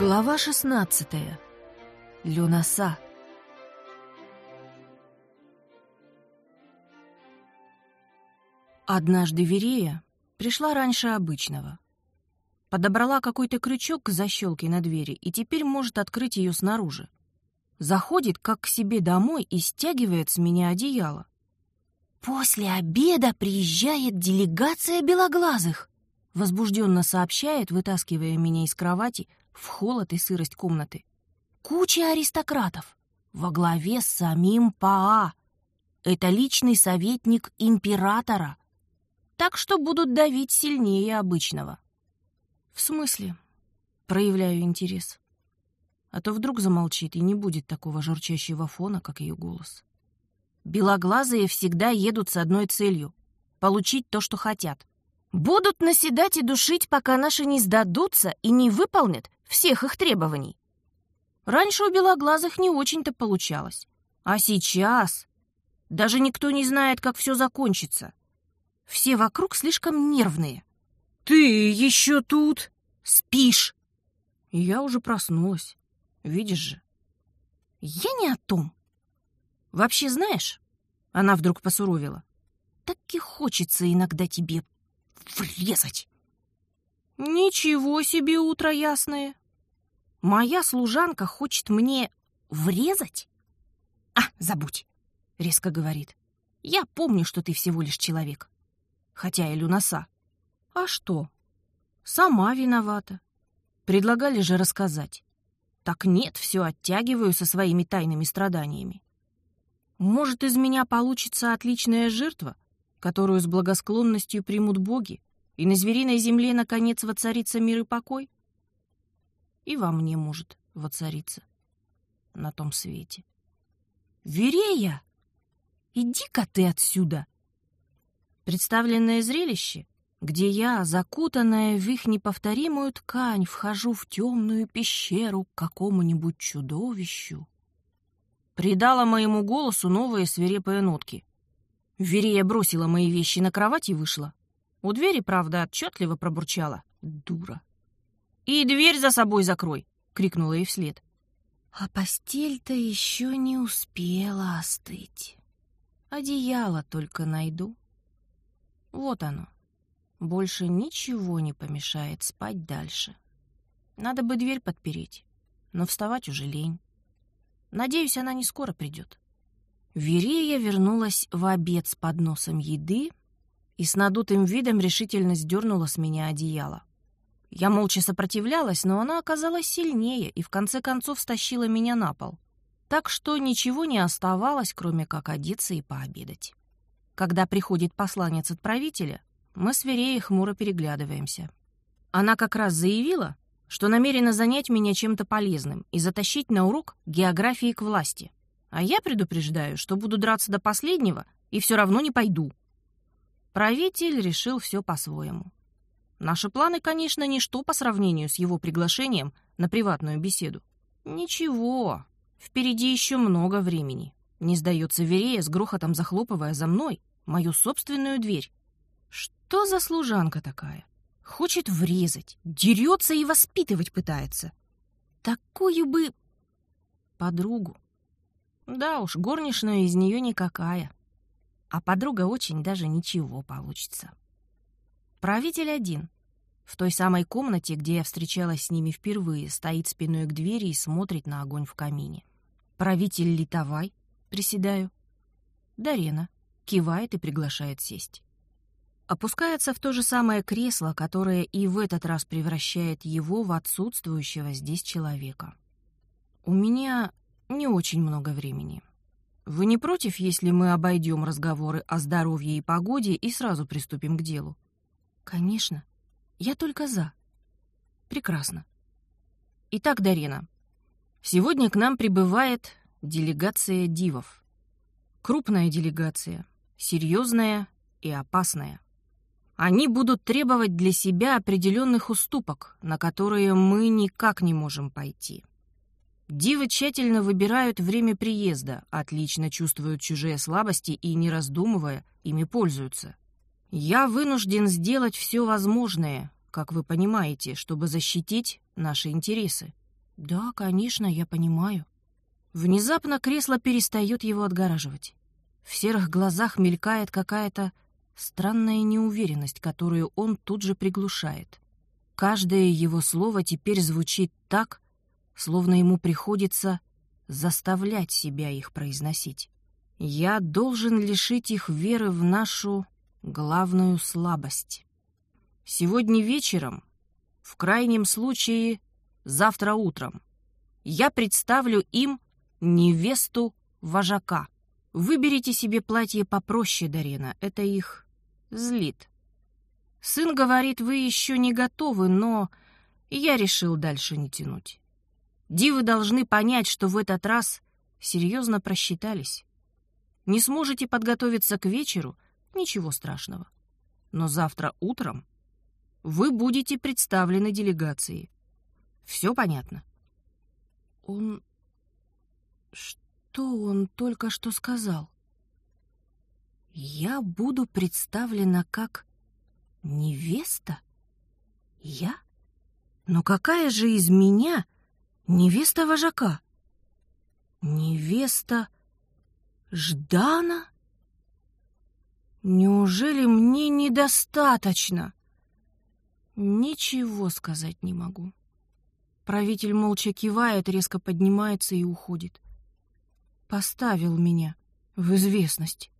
Глава 16. Люнаса. Однажды Верея пришла раньше обычного. Подобрала какой-то крючок к защелке на двери и теперь может открыть ее снаружи. Заходит, как к себе домой, и стягивает с меня одеяло. «После обеда приезжает делегация белоглазых», — возбужденно сообщает, вытаскивая меня из кровати в холод и сырость комнаты. «Куча аристократов во главе с самим Паа. Это личный советник императора. Так что будут давить сильнее обычного». «В смысле?» — проявляю интерес. А то вдруг замолчит и не будет такого журчащего фона, как ее голос. Белоглазые всегда едут с одной целью — получить то, что хотят. Будут наседать и душить, пока наши не сдадутся и не выполнят всех их требований. Раньше у белоглазых не очень-то получалось. А сейчас даже никто не знает, как все закончится. Все вокруг слишком нервные. «Ты еще тут? Спишь?» я уже проснулась. Видишь же. Я не о том. Вообще знаешь, она вдруг посуровила. Так и хочется иногда тебе врезать. Ничего себе утро ясное. Моя служанка хочет мне врезать? А, забудь, резко говорит. Я помню, что ты всего лишь человек. Хотя и люноса. А что? Сама виновата. Предлагали же рассказать. Так нет, все оттягиваю со своими тайными страданиями. Может, из меня получится отличная жертва, которую с благосклонностью примут боги, и на звериной земле, наконец, воцарится мир и покой? И во мне может воцариться на том свете. Верея, иди-ка ты отсюда! Представленное зрелище, где я, закутанная в их неповторимую ткань, вхожу в темную пещеру к какому-нибудь чудовищу, придала моему голосу новые свирепые нотки. Верея бросила мои вещи на кровать и вышла. У двери, правда, отчетливо пробурчала. Дура. «И дверь за собой закрой!» — крикнула ей вслед. А постель-то еще не успела остыть. Одеяло только найду. Вот оно. Больше ничего не помешает спать дальше. Надо бы дверь подпереть, но вставать уже лень. Надеюсь, она не скоро придет. Верея вернулась в обед с подносом еды и с надутым видом решительно сдернула с меня одеяло. Я молча сопротивлялась, но она оказалась сильнее и в конце концов стащила меня на пол. Так что ничего не оставалось, кроме как одеться и пообедать. Когда приходит посланец отправителя, мы с Вереей хмуро переглядываемся. Она как раз заявила, что намерена занять меня чем-то полезным и затащить на урок географии к власти. А я предупреждаю, что буду драться до последнего и все равно не пойду. Правитель решил все по-своему. Наши планы, конечно, ничто по сравнению с его приглашением на приватную беседу. Ничего, впереди еще много времени. Не сдается Верея с грохотом захлопывая за мной мою собственную дверь. Что за служанка такая? Хочет врезать, дерется и воспитывать пытается. Такую бы подругу. Да уж, горничная из нее никакая. А подруга очень даже ничего получится. Правитель один. В той самой комнате, где я встречалась с ними впервые, стоит спиной к двери и смотрит на огонь в камине. Правитель Литовай, приседаю. Дарена кивает и приглашает сесть опускается в то же самое кресло, которое и в этот раз превращает его в отсутствующего здесь человека. «У меня не очень много времени. Вы не против, если мы обойдем разговоры о здоровье и погоде и сразу приступим к делу?» «Конечно. Я только за». «Прекрасно. Итак, Дарина, сегодня к нам прибывает делегация дивов. Крупная делегация, серьезная и опасная. Они будут требовать для себя определенных уступок, на которые мы никак не можем пойти. Дивы тщательно выбирают время приезда, отлично чувствуют чужие слабости и, не раздумывая, ими пользуются. Я вынужден сделать все возможное, как вы понимаете, чтобы защитить наши интересы. Да, конечно, я понимаю. Внезапно кресло перестает его отгораживать. В серых глазах мелькает какая-то странная неуверенность, которую он тут же приглушает. Каждое его слово теперь звучит так, словно ему приходится заставлять себя их произносить. Я должен лишить их веры в нашу главную слабость. Сегодня вечером, в крайнем случае, завтра утром, я представлю им невесту вожака. Выберите себе платье попроще, Дарина, это их злит. Сын говорит, вы еще не готовы, но я решил дальше не тянуть. Дивы должны понять, что в этот раз серьезно просчитались. Не сможете подготовиться к вечеру — ничего страшного. Но завтра утром вы будете представлены делегации. Все понятно? Он... Что он только что сказал? Я буду представлена как невеста? Я? Но какая же из меня невеста вожака? Невеста Ждана? Неужели мне недостаточно? Ничего сказать не могу. Правитель молча кивает, резко поднимается и уходит. Поставил меня в известность.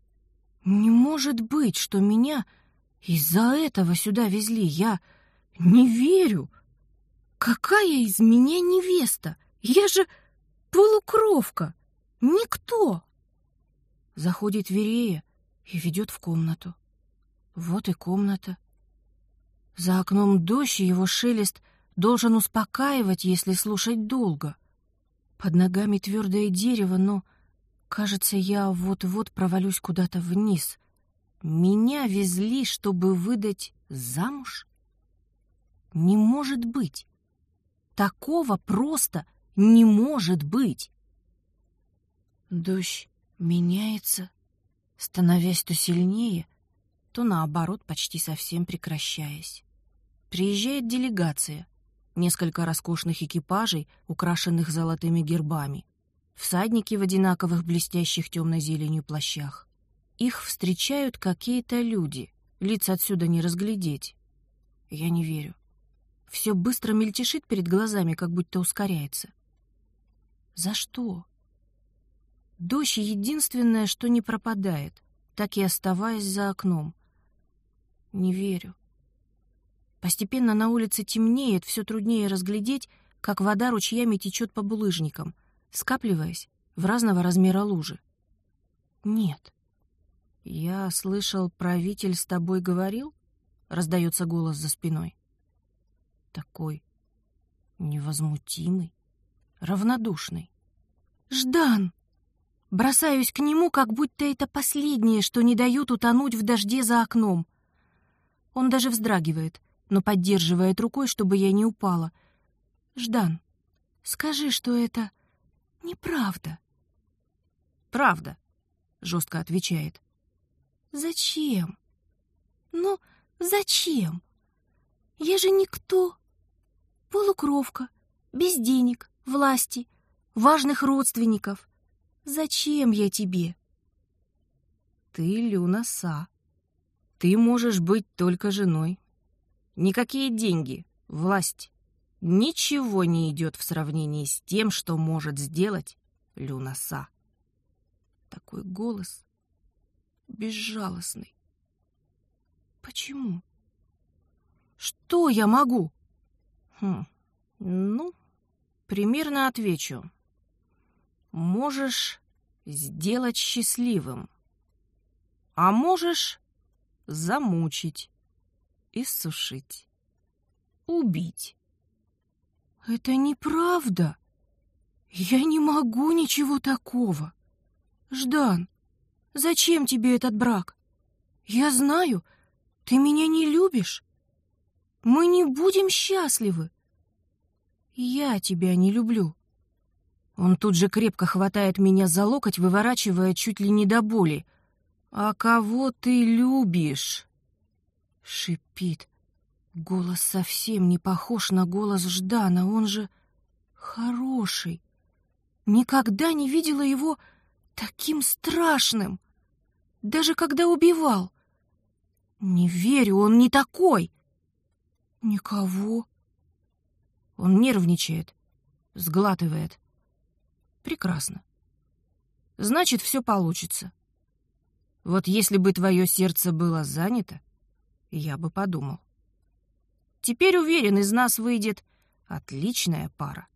Не может быть, что меня из-за этого сюда везли. Я не верю. Какая из меня невеста? Я же полукровка. Никто. Заходит Верея и ведет в комнату. Вот и комната. За окном дождь, и его шелест должен успокаивать, если слушать долго. Под ногами твердое дерево, но, кажется, я вот-вот провалюсь куда-то вниз. Меня везли, чтобы выдать замуж? Не может быть. Такого просто не может быть. Дождь меняется, становясь то сильнее, то наоборот почти совсем прекращаясь. Приезжает делегация, несколько роскошных экипажей, украшенных золотыми гербами, всадники в одинаковых блестящих темной зеленью плащах. Их встречают какие-то люди, лиц отсюда не разглядеть. Я не верю. Все быстро мельтешит перед глазами, как будто ускоряется. За что? Дождь — единственное, что не пропадает, так и оставаясь за окном. Не верю. Постепенно на улице темнеет, все труднее разглядеть, как вода ручьями течет по булыжникам, скапливаясь в разного размера лужи. Нет. Я слышал, правитель с тобой говорил? Раздается голос за спиной. Такой невозмутимый, равнодушный. «Ждан!» Бросаюсь к нему, как будто это последнее, что не дают утонуть в дожде за окном. Он даже вздрагивает, но поддерживает рукой, чтобы я не упала. «Ждан, скажи, что это неправда». «Правда», — жестко отвечает. «Зачем? Ну, зачем? Я же никто. Полукровка, без денег, власти, важных родственников. Зачем я тебе? Ты Люна. Ты можешь быть только женой. Никакие деньги, власть, ничего не идет в сравнении с тем, что может сделать Люна. Такой голос безжалостный. Почему? Что я могу? Хм, ну, примерно отвечу можешь сделать счастливым, а можешь замучить, иссушить, убить. Это неправда. Я не могу ничего такого. Ждан, зачем тебе этот брак? Я знаю, ты меня не любишь. Мы не будем счастливы. Я тебя не люблю. Он тут же крепко хватает меня за локоть, выворачивая чуть ли не до боли. «А кого ты любишь?» Шипит. Голос совсем не похож на голос Ждана, он же Хороший. Никогда не видела его таким страшным. Даже когда убивал. Не верю, он не такой. Никого. Он нервничает, сглатывает. Прекрасно. Значит, все получится. Вот если бы твое сердце было занято, я бы подумал. Теперь уверен, из нас выйдет отличная пара.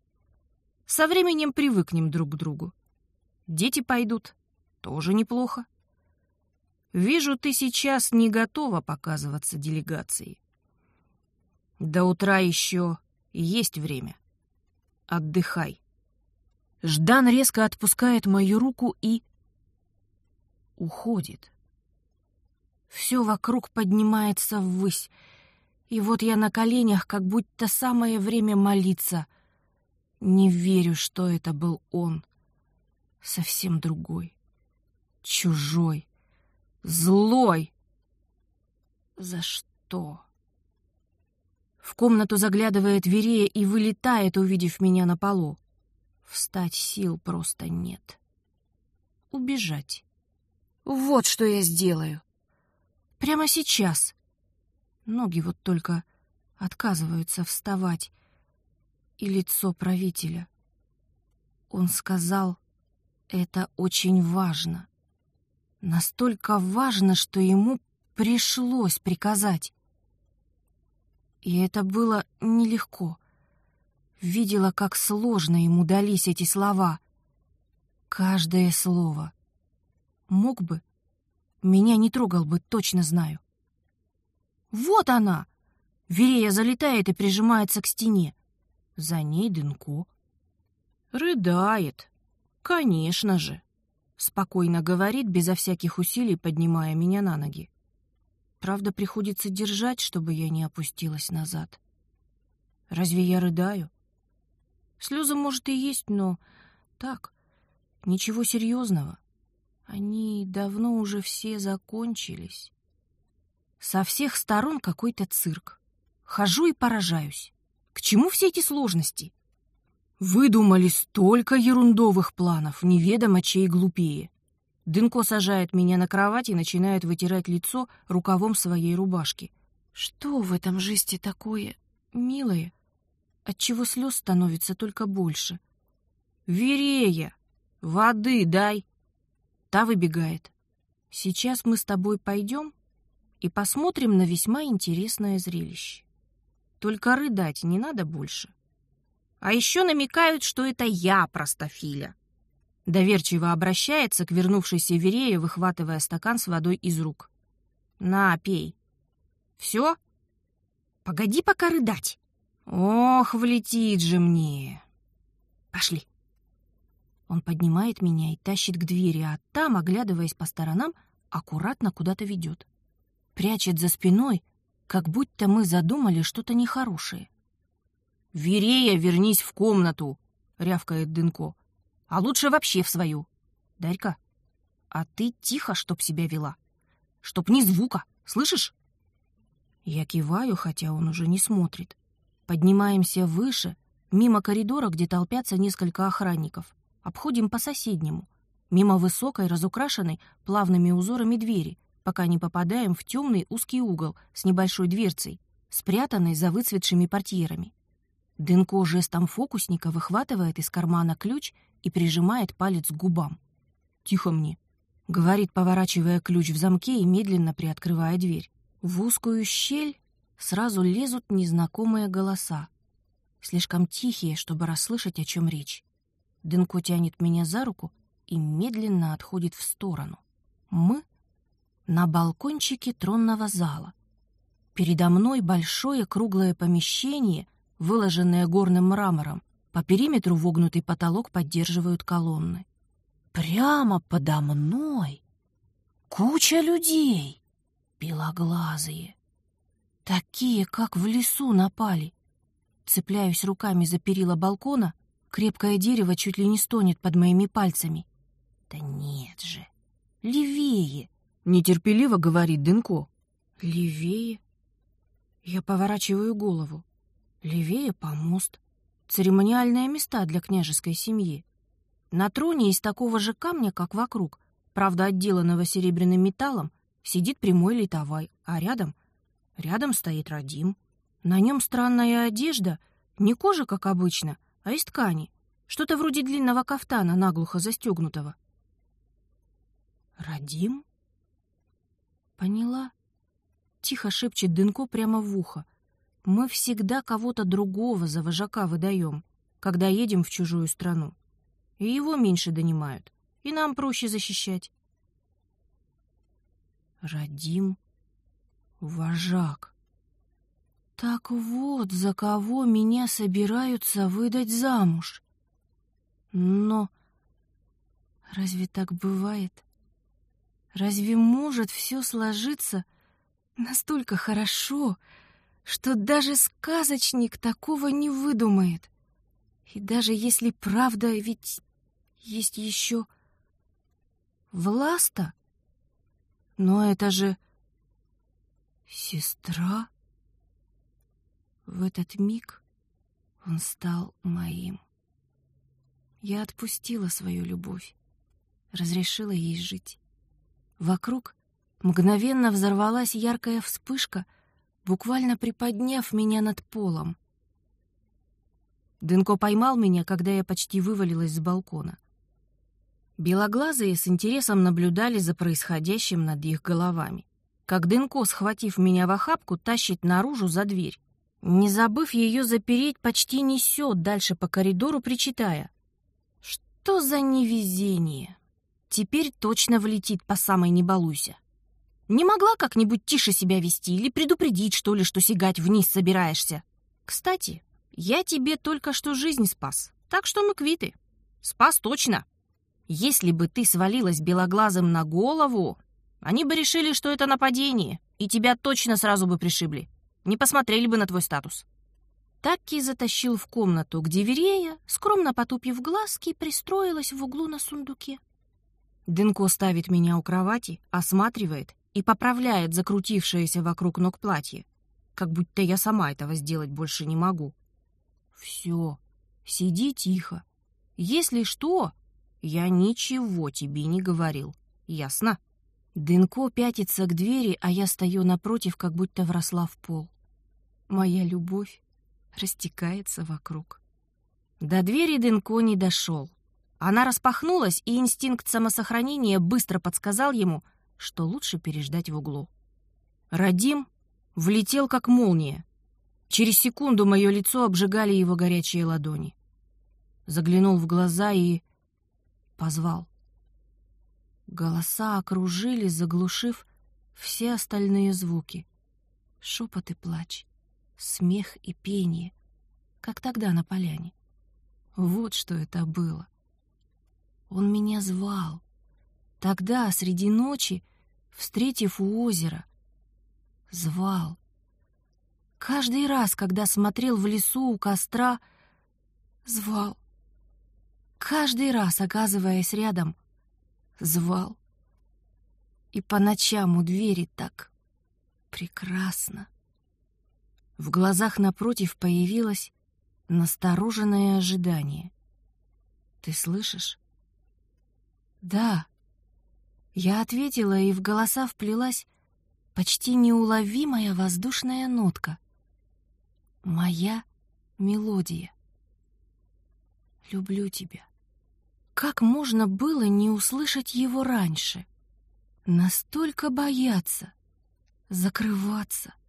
Со временем привыкнем друг к другу. Дети пойдут, тоже неплохо. Вижу, ты сейчас не готова показываться делегацией. До утра еще есть время. Отдыхай. Ждан резко отпускает мою руку и... уходит. Все вокруг поднимается ввысь, и вот я на коленях, как будто самое время молиться. Не верю, что это был он. Совсем другой. Чужой. Злой. За что? В комнату заглядывает Верея и вылетает, увидев меня на полу. Встать сил просто нет. Убежать. Вот что я сделаю. Прямо сейчас. Ноги вот только отказываются вставать. И лицо правителя. Он сказал, это очень важно. Настолько важно, что ему пришлось приказать. И это было нелегко. Видела, как сложно ему дались эти слова. Каждое слово. Мог бы, меня не трогал бы, точно знаю. Вот она! Верея залетает и прижимается к стене. За ней Дынко. Рыдает. Конечно же. Спокойно говорит, безо всяких усилий, поднимая меня на ноги. Правда, приходится держать, чтобы я не опустилась назад. Разве я рыдаю? Слезы, может, и есть, но так, ничего серьезного. Они давно уже все закончились. Со всех сторон какой-то цирк. Хожу и поражаюсь. К чему все эти сложности? Выдумали столько ерундовых планов, неведомо чей глупее. Дынко сажает меня на кровать и начинает вытирать лицо рукавом своей рубашки. Что в этом жесте такое милое, отчего слез становится только больше? «Верея! Воды дай!» Та выбегает. «Сейчас мы с тобой пойдем и посмотрим на весьма интересное зрелище. Только рыдать не надо больше. А еще намекают, что это я простофиля». Доверчиво обращается к вернувшейся Верее, выхватывая стакан с водой из рук. «На, пей». «Все? Погоди пока рыдать». «Ох, влетит же мне!» «Пошли». Он поднимает меня и тащит к двери, а там, оглядываясь по сторонам, аккуратно куда-то ведет. Прячет за спиной, как будто мы задумали что-то нехорошее. «Верея, вернись в комнату!» — рявкает Дынко а лучше вообще в свою. Дарька, а ты тихо, чтоб себя вела. Чтоб ни звука, слышишь? Я киваю, хотя он уже не смотрит. Поднимаемся выше, мимо коридора, где толпятся несколько охранников. Обходим по соседнему, мимо высокой, разукрашенной плавными узорами двери, пока не попадаем в темный узкий угол с небольшой дверцей, спрятанной за выцветшими портьерами. Дынко жестом фокусника выхватывает из кармана ключ и прижимает палец к губам. «Тихо мне», — говорит, поворачивая ключ в замке и медленно приоткрывая дверь. В узкую щель сразу лезут незнакомые голоса, слишком тихие, чтобы расслышать, о чем речь. Дынко тянет меня за руку и медленно отходит в сторону. Мы на балкончике тронного зала. Передо мной большое круглое помещение, выложенное горным мрамором, по периметру вогнутый потолок поддерживают колонны. Прямо подо мной куча людей, белоглазые, такие, как в лесу напали. Цепляюсь руками за перила балкона, крепкое дерево чуть ли не стонет под моими пальцами. Да нет же, левее, нетерпеливо говорит Дынко. Левее? Я поворачиваю голову. Левее помост. Церемониальные места для княжеской семьи. На троне из такого же камня, как вокруг, правда отделанного серебряным металлом, сидит прямой литовай, а рядом... Рядом стоит Радим. На нем странная одежда, не кожа, как обычно, а из ткани. Что-то вроде длинного кафтана, наглухо застегнутого. «Радим?» «Поняла?» — тихо шепчет Дынко прямо в ухо. «Мы всегда кого-то другого за вожака выдаем, когда едем в чужую страну. И его меньше донимают, и нам проще защищать». «Радим? Вожак?» Так вот, за кого меня собираются выдать замуж. Но разве так бывает? Разве может все сложиться настолько хорошо, что даже сказочник такого не выдумает? И даже если правда, ведь есть еще Власта? Но это же сестра. В этот миг он стал моим. Я отпустила свою любовь, разрешила ей жить. Вокруг мгновенно взорвалась яркая вспышка, буквально приподняв меня над полом. Дынко поймал меня, когда я почти вывалилась с балкона. Белоглазые с интересом наблюдали за происходящим над их головами. Как Дынко, схватив меня в охапку, тащит наружу за дверь. Не забыв ее запереть, почти несет дальше по коридору, причитая. Что за невезение? Теперь точно влетит по самой не балуйся. Не могла как-нибудь тише себя вести или предупредить, что ли, что сигать вниз собираешься? Кстати, я тебе только что жизнь спас, так что мы квиты. Спас точно. Если бы ты свалилась белоглазым на голову, они бы решили, что это нападение, и тебя точно сразу бы пришибли не посмотрели бы на твой статус. Такки затащил в комнату, где Верея, скромно потупив глазки, пристроилась в углу на сундуке. Дынко ставит меня у кровати, осматривает и поправляет закрутившееся вокруг ног платье, как будто я сама этого сделать больше не могу. Все, сиди тихо. Если что, я ничего тебе не говорил. Ясно? Дынко пятится к двери, а я стою напротив, как будто вросла в пол. Моя любовь растекается вокруг. До двери Дынко не дошел. Она распахнулась, и инстинкт самосохранения быстро подсказал ему, что лучше переждать в углу. Радим влетел как молния. Через секунду мое лицо обжигали его горячие ладони. Заглянул в глаза и позвал. Голоса окружили, заглушив все остальные звуки. Шепот и плач смех и пение, как тогда на поляне. Вот что это было. Он меня звал. Тогда, среди ночи, встретив у озера. Звал. Каждый раз, когда смотрел в лесу у костра, звал. Каждый раз, оказываясь рядом, звал. И по ночам у двери так прекрасно. В глазах напротив появилось настороженное ожидание. «Ты слышишь?» «Да». Я ответила, и в голоса вплелась почти неуловимая воздушная нотка. Моя мелодия. «Люблю тебя». Как можно было не услышать его раньше? Настолько бояться, закрываться —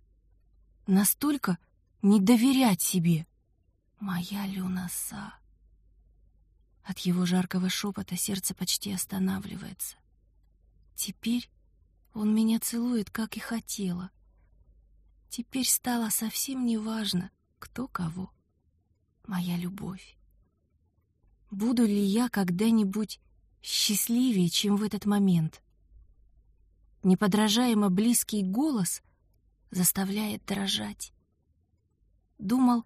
настолько не доверять себе. Моя Люнаса. От его жаркого шепота сердце почти останавливается. Теперь он меня целует, как и хотела. Теперь стало совсем неважно, кто кого. Моя любовь. Буду ли я когда-нибудь счастливее, чем в этот момент? Неподражаемо близкий голос заставляет дрожать. Думал,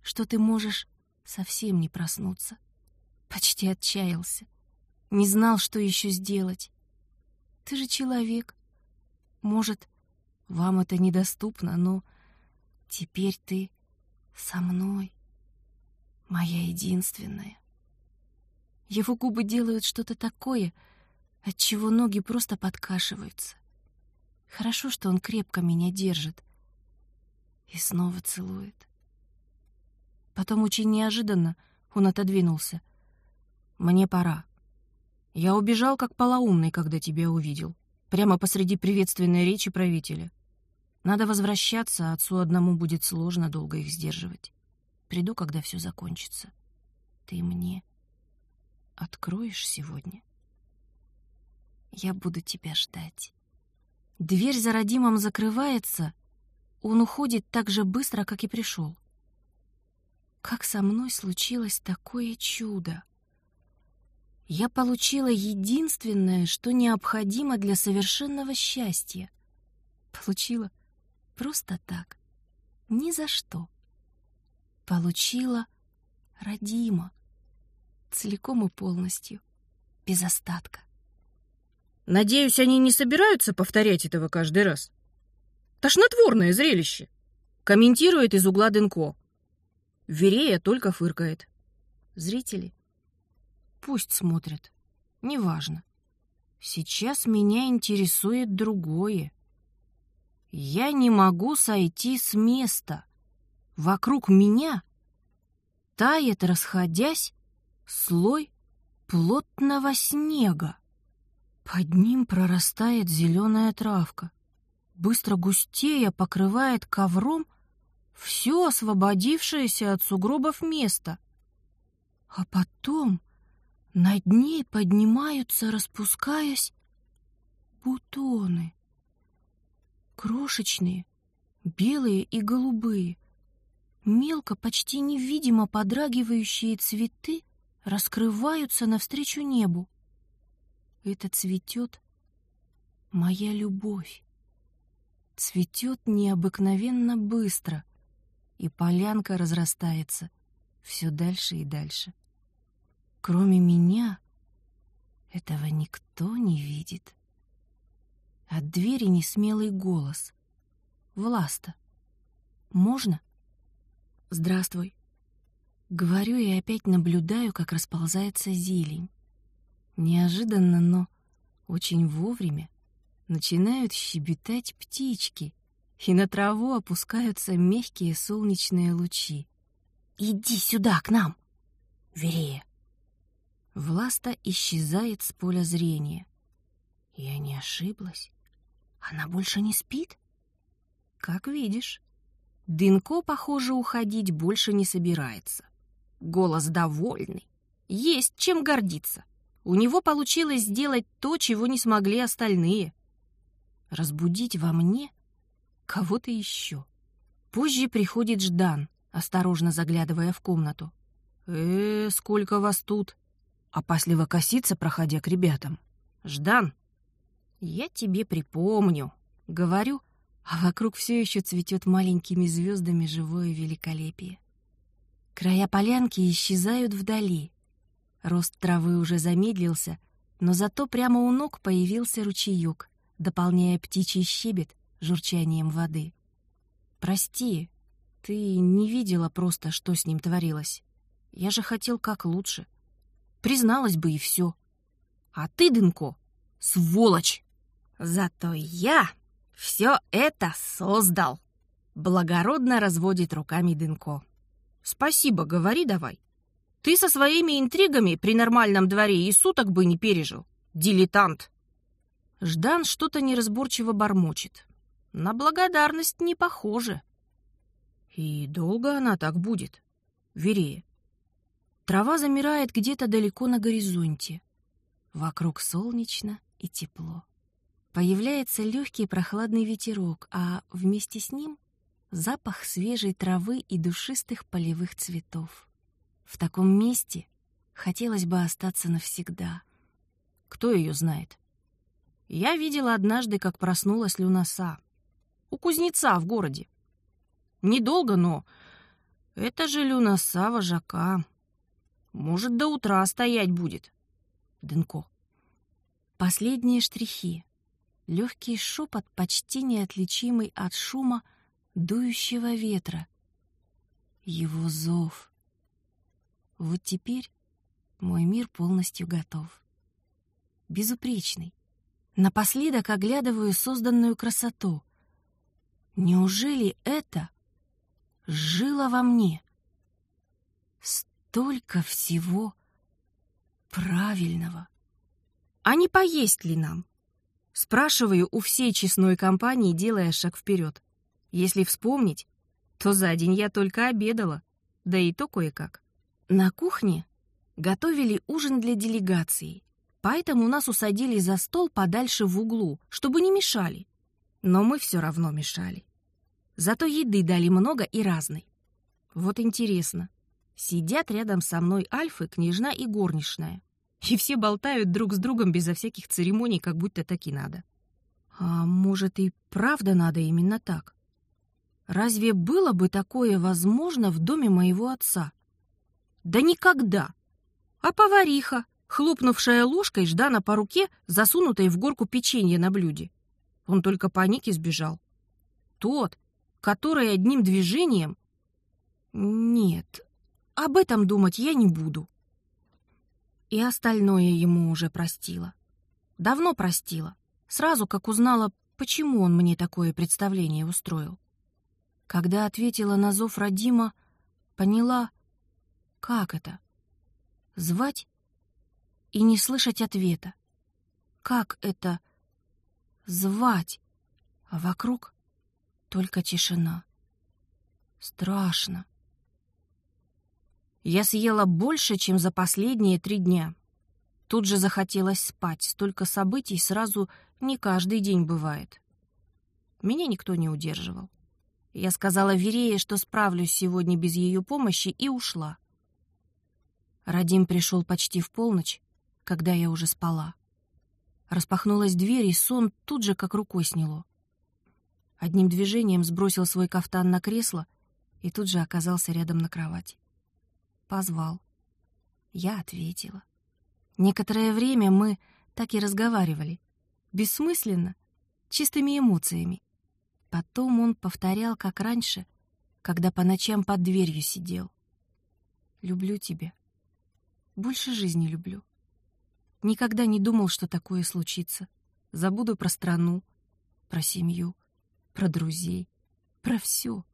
что ты можешь совсем не проснуться. Почти отчаялся. Не знал, что еще сделать. Ты же человек. Может, вам это недоступно, но теперь ты со мной. Моя единственная. Его губы делают что-то такое, от чего ноги просто подкашиваются. Хорошо, что он крепко меня держит. И снова целует. Потом очень неожиданно он отодвинулся. «Мне пора. Я убежал как полоумный, когда тебя увидел. Прямо посреди приветственной речи правителя. Надо возвращаться, а отцу одному будет сложно долго их сдерживать. Приду, когда все закончится. Ты мне откроешь сегодня? Я буду тебя ждать. Дверь за родимом закрывается, он уходит так же быстро, как и пришел. Как со мной случилось такое чудо? Я получила единственное, что необходимо для совершенного счастья. Получила просто так, ни за что. Получила родима, целиком и полностью, без остатка. Надеюсь, они не собираются повторять этого каждый раз. Тошнотворное зрелище. Комментирует из угла Дынко. Верея только фыркает. Зрители? Пусть смотрят. Неважно. Сейчас меня интересует другое. Я не могу сойти с места. Вокруг меня тает, расходясь, слой плотного снега. Под ним прорастает зеленая травка. Быстро густея покрывает ковром все освободившееся от сугробов место. А потом над ней поднимаются, распускаясь, бутоны. Крошечные, белые и голубые. Мелко, почти невидимо подрагивающие цветы раскрываются навстречу небу. Это цветет моя любовь. Цветет необыкновенно быстро, и полянка разрастается все дальше и дальше. Кроме меня этого никто не видит. От двери несмелый голос. «Власта, можно?» «Здравствуй». Говорю и опять наблюдаю, как расползается зелень. Неожиданно, но очень вовремя начинают щебетать птички, и на траву опускаются мягкие солнечные лучи. «Иди сюда, к нам!» «Верея!» Власта исчезает с поля зрения. Я не ошиблась. Она больше не спит? Как видишь. Дынко, похоже, уходить больше не собирается. Голос довольный. Есть чем гордиться. У него получилось сделать то, чего не смогли остальные. Разбудить во мне кого-то еще. Позже приходит Ждан, осторожно заглядывая в комнату. «Э, сколько вас тут!» Опасливо косится, проходя к ребятам. «Ждан, я тебе припомню», — говорю, а вокруг все еще цветет маленькими звездами живое великолепие. Края полянки исчезают вдали, Рост травы уже замедлился, но зато прямо у ног появился ручеек, дополняя птичий щебет журчанием воды. «Прости, ты не видела просто, что с ним творилось. Я же хотел как лучше. Призналась бы и все. А ты, Дынко, сволочь! Зато я все это создал!» Благородно разводит руками Дынко. «Спасибо, говори давай. Ты со своими интригами при нормальном дворе и суток бы не пережил. Дилетант. Ждан что-то неразборчиво бормочет. На благодарность не похоже. И долго она так будет? Верее. Трава замирает где-то далеко на горизонте. Вокруг солнечно и тепло. Появляется легкий прохладный ветерок, а вместе с ним запах свежей травы и душистых полевых цветов. В таком месте хотелось бы остаться навсегда. Кто ее знает? Я видела однажды, как проснулась Люнаса. У кузнеца в городе. Недолго, но это же Люнаса вожака. Может, до утра стоять будет. Дынко. Последние штрихи. Легкий шепот, почти неотличимый от шума дующего ветра. Его зов — Вот теперь мой мир полностью готов. Безупречный. Напоследок оглядываю созданную красоту. Неужели это жило во мне? Столько всего правильного. А не поесть ли нам? Спрашиваю у всей честной компании, делая шаг вперед. Если вспомнить, то за день я только обедала, да и то кое-как. На кухне готовили ужин для делегации, поэтому нас усадили за стол подальше в углу, чтобы не мешали. Но мы все равно мешали. Зато еды дали много и разной. Вот интересно, сидят рядом со мной Альфы, княжна и горничная. И все болтают друг с другом безо всяких церемоний, как будто так и надо. А может, и правда надо именно так? Разве было бы такое возможно в доме моего отца? Да никогда. А повариха, хлопнувшая ложкой Ждана по руке, засунутой в горку печенья на блюде. Он только паник и сбежал. Тот, который одним движением... Нет, об этом думать я не буду. И остальное ему уже простила. Давно простила. Сразу как узнала, почему он мне такое представление устроил. Когда ответила на зов Родима, поняла, как это — звать и не слышать ответа. Как это — звать, а вокруг только тишина. Страшно. Я съела больше, чем за последние три дня. Тут же захотелось спать, столько событий сразу не каждый день бывает. Меня никто не удерживал. Я сказала Верее, что справлюсь сегодня без ее помощи, и ушла. Радим пришел почти в полночь, когда я уже спала. Распахнулась дверь, и сон тут же как рукой сняло. Одним движением сбросил свой кафтан на кресло и тут же оказался рядом на кровати. Позвал. Я ответила. Некоторое время мы так и разговаривали. Бессмысленно, чистыми эмоциями. Потом он повторял, как раньше, когда по ночам под дверью сидел. «Люблю тебя. Больше жизни люблю. Никогда не думал, что такое случится. Забуду про страну, про семью, про друзей, про все.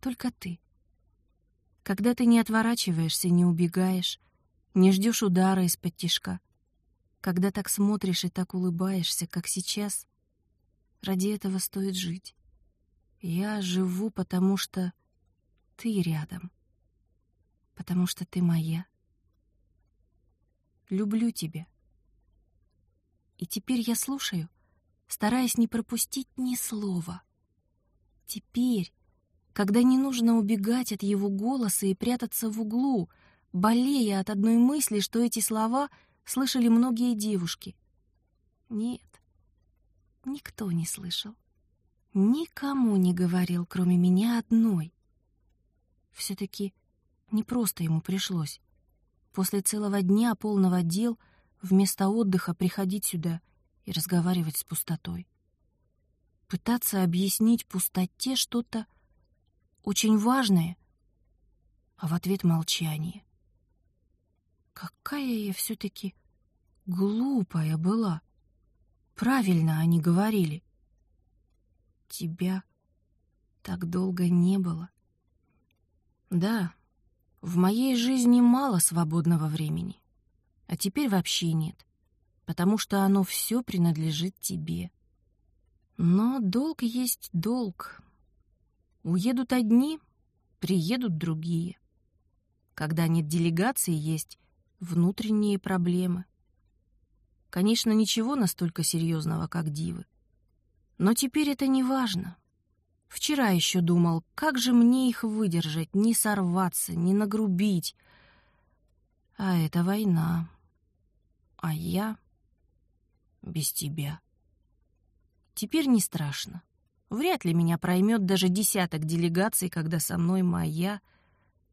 Только ты. Когда ты не отворачиваешься, не убегаешь, не ждешь удара из-под тишка. Когда так смотришь и так улыбаешься, как сейчас, Ради этого стоит жить. Я живу, потому что ты рядом. Потому что ты моя. Люблю тебя. И теперь я слушаю, стараясь не пропустить ни слова. Теперь, когда не нужно убегать от его голоса и прятаться в углу, болея от одной мысли, что эти слова слышали многие девушки. Нет, Никто не слышал. Никому не говорил, кроме меня одной. Все-таки непросто ему пришлось. После целого дня полного дел вместо отдыха приходить сюда и разговаривать с пустотой. Пытаться объяснить пустоте что-то очень важное, а в ответ молчание. Какая я все-таки глупая была. Правильно они говорили. Тебя так долго не было. Да, в моей жизни мало свободного времени. А теперь вообще нет, потому что оно все принадлежит тебе. Но долг есть долг. Уедут одни, приедут другие. Когда нет делегации, есть внутренние проблемы. Конечно, ничего настолько серьезного, как дивы. Но теперь это не важно. Вчера еще думал, как же мне их выдержать, не сорваться, не нагрубить. А это война. А я без тебя. Теперь не страшно. Вряд ли меня проймет даже десяток делегаций, когда со мной моя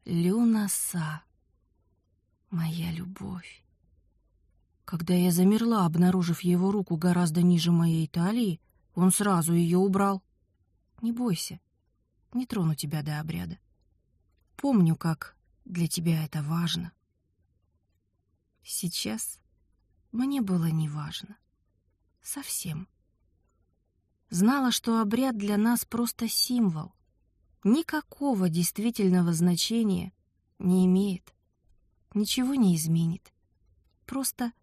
Люнаса, моя любовь. Когда я замерла, обнаружив его руку гораздо ниже моей талии, он сразу ее убрал. «Не бойся, не трону тебя до обряда». Помню, как для тебя это важно. Сейчас мне было не важно. Совсем. Знала, что обряд для нас просто символ. Никакого действительного значения не имеет. Ничего не изменит. Просто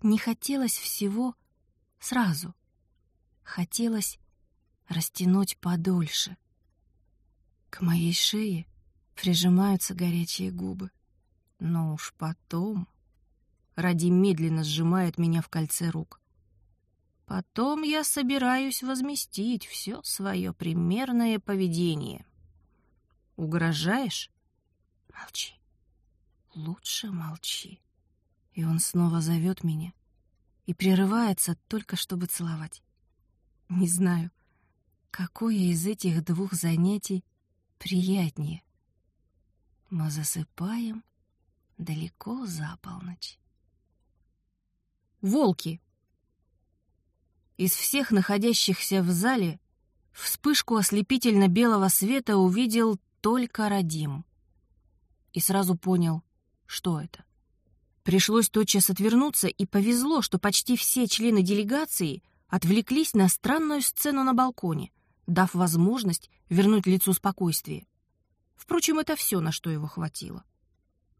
не хотелось всего сразу. Хотелось растянуть подольше. К моей шее прижимаются горячие губы. Но уж потом... Ради медленно сжимает меня в кольце рук. Потом я собираюсь возместить все свое примерное поведение. Угрожаешь? Молчи. Лучше молчи. И он снова зовет меня и прерывается только, чтобы целовать. Не знаю, какое из этих двух занятий приятнее. Мы засыпаем далеко за полночь. Волки. Из всех находящихся в зале вспышку ослепительно-белого света увидел только Радим. И сразу понял, что это. Пришлось тотчас отвернуться, и повезло, что почти все члены делегации отвлеклись на странную сцену на балконе, дав возможность вернуть лицу спокойствие. Впрочем, это все, на что его хватило.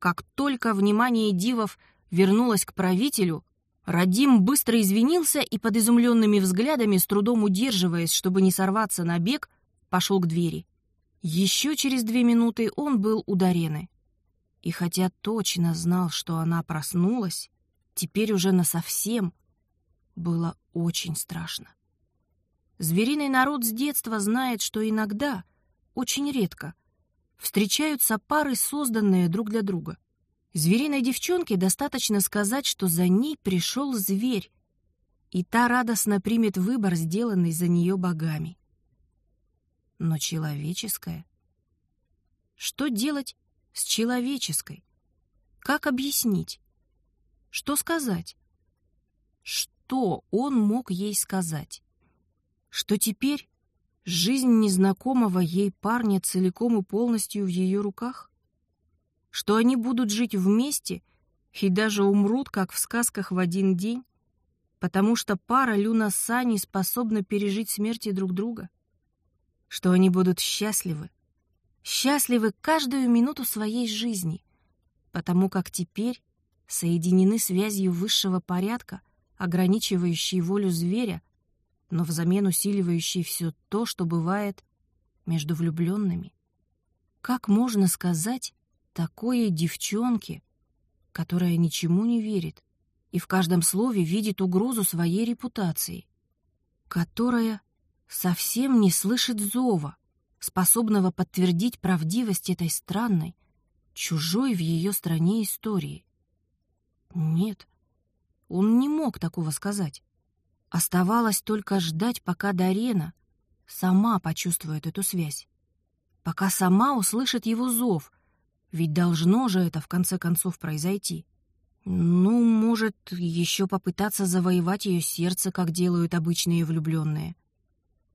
Как только внимание дивов вернулось к правителю, Радим быстро извинился и под изумленными взглядами, с трудом удерживаясь, чтобы не сорваться на бег, пошел к двери. Еще через две минуты он был у Дарены. И хотя точно знал, что она проснулась, теперь уже насовсем было очень страшно. Звериный народ с детства знает, что иногда, очень редко, встречаются пары, созданные друг для друга. Звериной девчонке достаточно сказать, что за ней пришел зверь, и та радостно примет выбор, сделанный за нее богами. Но человеческое? Что делать с человеческой? Как объяснить? Что сказать? Что он мог ей сказать? Что теперь жизнь незнакомого ей парня целиком и полностью в ее руках? Что они будут жить вместе и даже умрут, как в сказках, в один день, потому что пара Люна Сани способна пережить смерти друг друга, что они будут счастливы, счастливы каждую минуту своей жизни, потому как теперь соединены связью высшего порядка, ограничивающей волю зверя, но взамен усиливающей все то, что бывает между влюбленными. Как можно сказать, такое девчонке, которая ничему не верит и в каждом слове видит угрозу своей репутации, которая совсем не слышит зова, способного подтвердить правдивость этой странной, чужой в ее стране истории. Нет, он не мог такого сказать. Оставалось только ждать, пока Дарена сама почувствует эту связь, пока сама услышит его зов — ведь должно же это в конце концов произойти. Ну, может, еще попытаться завоевать ее сердце, как делают обычные влюбленные.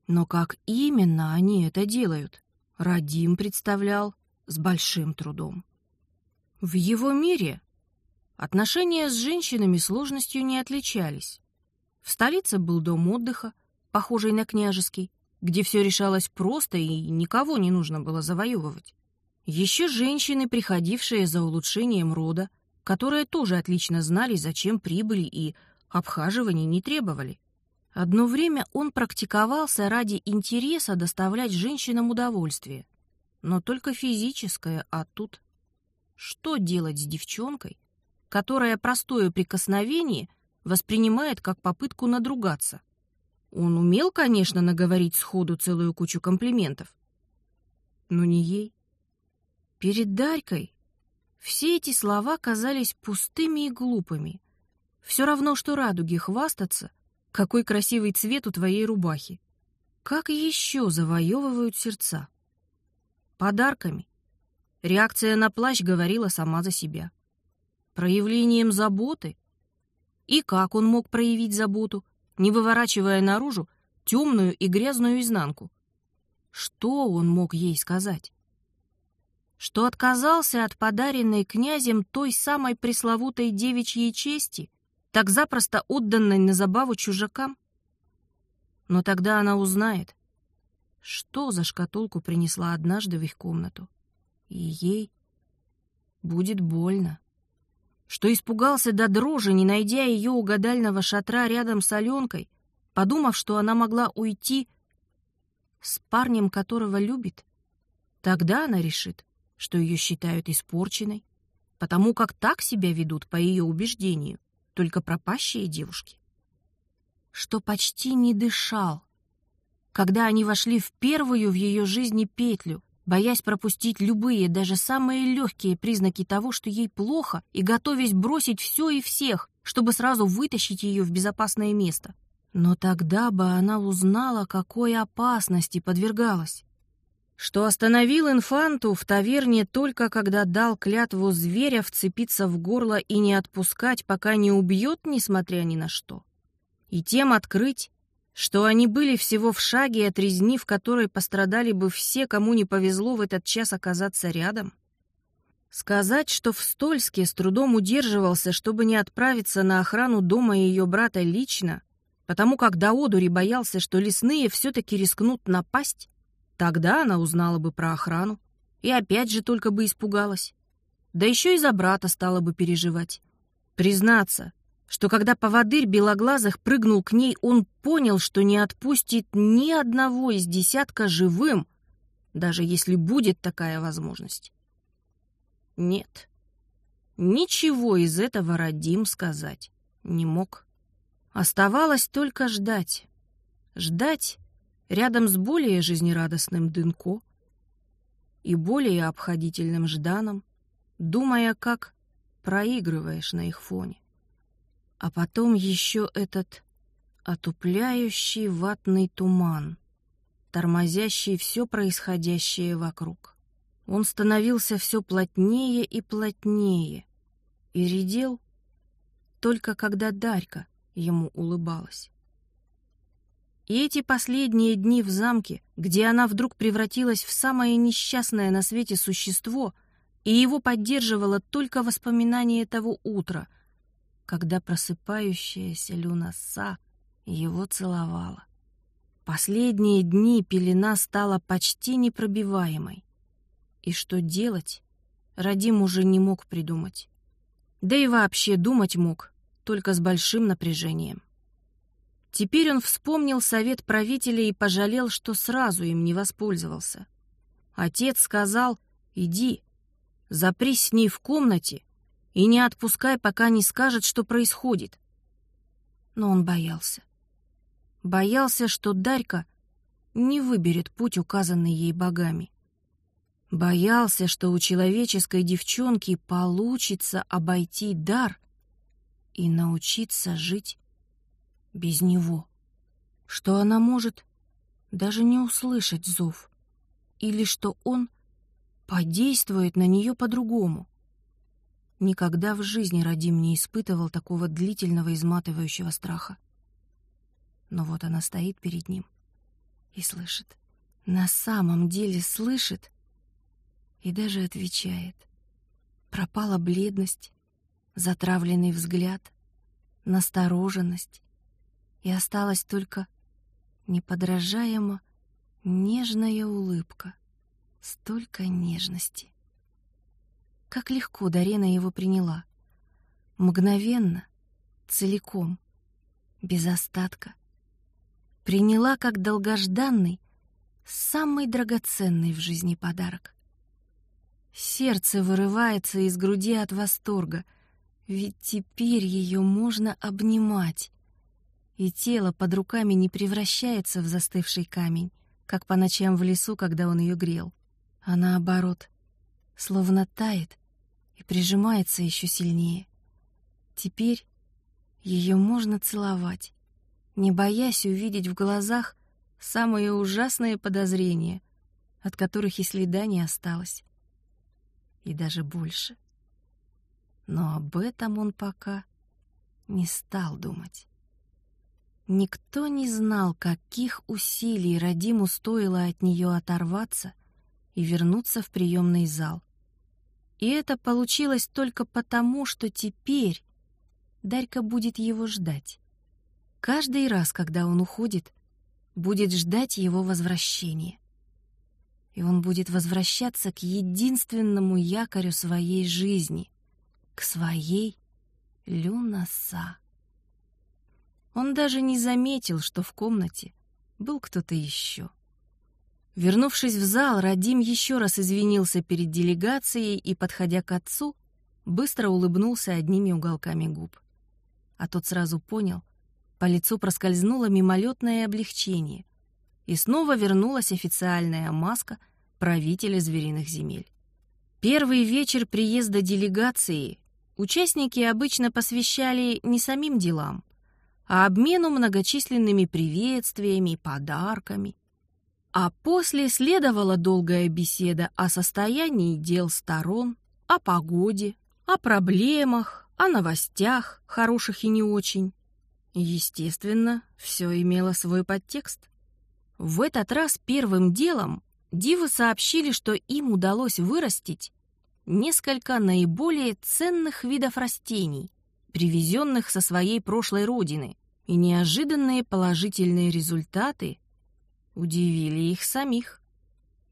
Но как именно они это делают, Радим представлял с большим трудом. В его мире отношения с женщинами сложностью не отличались. В столице был дом отдыха, похожий на княжеский, где все решалось просто и никого не нужно было завоевывать. Еще женщины, приходившие за улучшением рода, которые тоже отлично знали, зачем прибыли и обхаживаний не требовали. Одно время он практиковался ради интереса доставлять женщинам удовольствие. Но только физическое, а тут... Что делать с девчонкой, которая простое прикосновение воспринимает как попытку надругаться? Он умел, конечно, наговорить сходу целую кучу комплиментов. Но не ей. Перед Дарькой все эти слова казались пустыми и глупыми. Все равно, что радуги хвастаться, какой красивый цвет у твоей рубахи. Как еще завоевывают сердца? Подарками. Реакция на плащ говорила сама за себя. Проявлением заботы. И как он мог проявить заботу, не выворачивая наружу темную и грязную изнанку? Что он мог ей сказать? Что отказался от подаренной князем той самой пресловутой девичьей чести, так запросто отданной на забаву чужакам? Но тогда она узнает, что за шкатулку принесла однажды в их комнату. И ей будет больно. Что испугался до дрожи, не найдя ее у гадального шатра рядом с Аленкой, подумав, что она могла уйти с парнем, которого любит. Тогда она решит, что ее считают испорченной, потому как так себя ведут, по ее убеждению, только пропащие девушки. Что почти не дышал, когда они вошли в первую в ее жизни петлю, боясь пропустить любые, даже самые легкие признаки того, что ей плохо, и готовясь бросить все и всех, чтобы сразу вытащить ее в безопасное место. Но тогда бы она узнала, какой опасности подвергалась. Что остановил инфанту в таверне только когда дал клятву зверя вцепиться в горло и не отпускать, пока не убьет, несмотря ни на что. И тем открыть, что они были всего в шаге от резни, в которой пострадали бы все, кому не повезло в этот час оказаться рядом? Сказать, что в Стольске с трудом удерживался, чтобы не отправиться на охрану дома ее брата лично, потому как до одури боялся, что лесные все-таки рискнут напасть, тогда она узнала бы про охрану и опять же только бы испугалась. Да еще и за брата стала бы переживать. Признаться, что когда поводырь белоглазых прыгнул к ней, он понял, что не отпустит ни одного из десятка живым, даже если будет такая возможность. Нет, ничего из этого Радим сказать не мог. Оставалось только ждать. Ждать рядом с более жизнерадостным Дынко и более обходительным Жданом, думая, как проигрываешь на их фоне. А потом еще этот отупляющий ватный туман, тормозящий все происходящее вокруг. Он становился все плотнее и плотнее и редел только когда Дарька ему улыбалась. И эти последние дни в замке, где она вдруг превратилась в самое несчастное на свете существо, и его поддерживало только воспоминание того утра — когда просыпающаяся Люнаса его целовала. Последние дни пелена стала почти непробиваемой. И что делать, Радим уже не мог придумать. Да и вообще думать мог, только с большим напряжением. Теперь он вспомнил совет правителя и пожалел, что сразу им не воспользовался. Отец сказал «Иди, запрись с ней в комнате и не отпускай, пока не скажет, что происходит. Но он боялся. Боялся, что Дарька не выберет путь, указанный ей богами. Боялся, что у человеческой девчонки получится обойти дар и научиться жить без него. Что она может даже не услышать зов, или что он подействует на нее по-другому. Никогда в жизни Радим не испытывал такого длительного изматывающего страха. Но вот она стоит перед ним и слышит. На самом деле слышит и даже отвечает. Пропала бледность, затравленный взгляд, настороженность, и осталась только неподражаемо нежная улыбка. Столько нежности. Как легко Дарена его приняла. Мгновенно, целиком, без остатка. Приняла как долгожданный, самый драгоценный в жизни подарок. Сердце вырывается из груди от восторга, ведь теперь ее можно обнимать. И тело под руками не превращается в застывший камень, как по ночам в лесу, когда он ее грел, а наоборот, словно тает и прижимается еще сильнее. Теперь ее можно целовать, не боясь увидеть в глазах самые ужасные подозрения, от которых и следа не осталось. И даже больше. Но об этом он пока не стал думать. Никто не знал, каких усилий Радиму стоило от нее оторваться и вернуться в приемный зал — И это получилось только потому, что теперь Дарька будет его ждать. Каждый раз, когда он уходит, будет ждать его возвращения. И он будет возвращаться к единственному якорю своей жизни, к своей Люнаса. Он даже не заметил, что в комнате был кто-то еще. Вернувшись в зал, Радим еще раз извинился перед делегацией и, подходя к отцу, быстро улыбнулся одними уголками губ. А тот сразу понял, по лицу проскользнуло мимолетное облегчение, и снова вернулась официальная маска правителя звериных земель. Первый вечер приезда делегации участники обычно посвящали не самим делам, а обмену многочисленными приветствиями, подарками а после следовала долгая беседа о состоянии дел сторон, о погоде, о проблемах, о новостях, хороших и не очень. Естественно, все имело свой подтекст. В этот раз первым делом дивы сообщили, что им удалось вырастить несколько наиболее ценных видов растений, привезенных со своей прошлой родины, и неожиданные положительные результаты удивили их самих.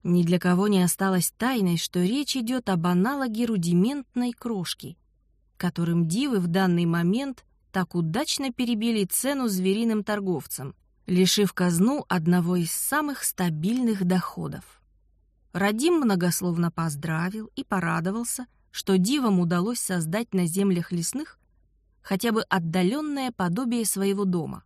Ни для кого не осталось тайной, что речь идет об аналоге рудиментной крошки, которым дивы в данный момент так удачно перебили цену звериным торговцам, лишив казну одного из самых стабильных доходов. Радим многословно поздравил и порадовался, что дивам удалось создать на землях лесных хотя бы отдаленное подобие своего дома.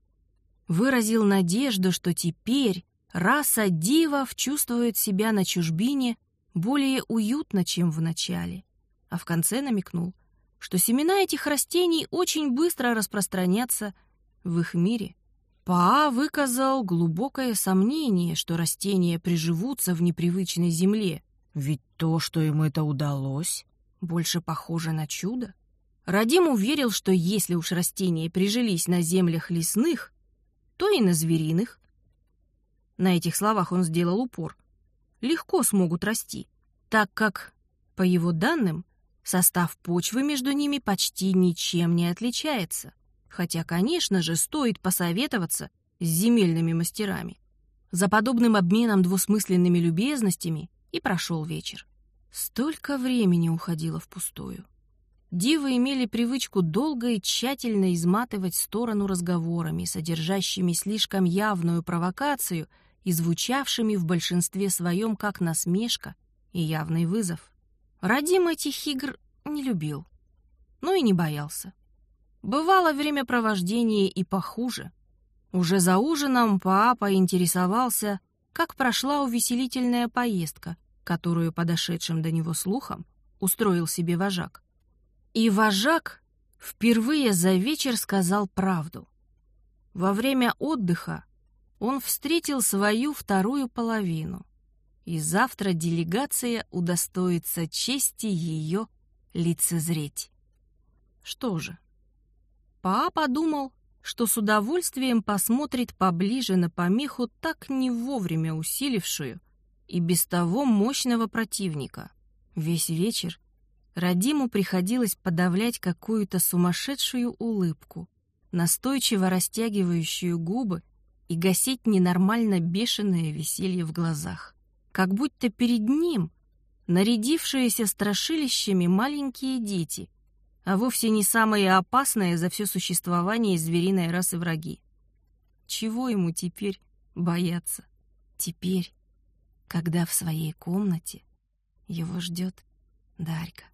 Выразил надежду, что теперь Раса дивов чувствует себя на чужбине более уютно, чем в начале, а в конце намекнул, что семена этих растений очень быстро распространятся в их мире. Паа выказал глубокое сомнение, что растения приживутся в непривычной земле, ведь то, что им это удалось, больше похоже на чудо. Радим уверил, что если уж растения прижились на землях лесных, то и на звериных на этих словах он сделал упор, легко смогут расти, так как, по его данным, состав почвы между ними почти ничем не отличается. Хотя, конечно же, стоит посоветоваться с земельными мастерами. За подобным обменом двусмысленными любезностями и прошел вечер. Столько времени уходило впустую. Дивы имели привычку долго и тщательно изматывать сторону разговорами, содержащими слишком явную провокацию и звучавшими в большинстве своем как насмешка и явный вызов. Радим этих игр не любил, но и не боялся. Бывало времяпровождение и похуже. Уже за ужином папа интересовался, как прошла увеселительная поездка, которую подошедшим до него слухом устроил себе вожак. И вожак впервые за вечер сказал правду. Во время отдыха он встретил свою вторую половину, и завтра делегация удостоится чести ее лицезреть. Что же, Паа подумал, что с удовольствием посмотрит поближе на помеху так не вовремя усилившую и без того мощного противника. Весь вечер Радиму приходилось подавлять какую-то сумасшедшую улыбку, настойчиво растягивающую губы и гасить ненормально бешеное веселье в глазах. Как будто перед ним нарядившиеся страшилищами маленькие дети, а вовсе не самые опасные за все существование звериной расы враги. Чего ему теперь бояться? Теперь, когда в своей комнате его ждет Дарька.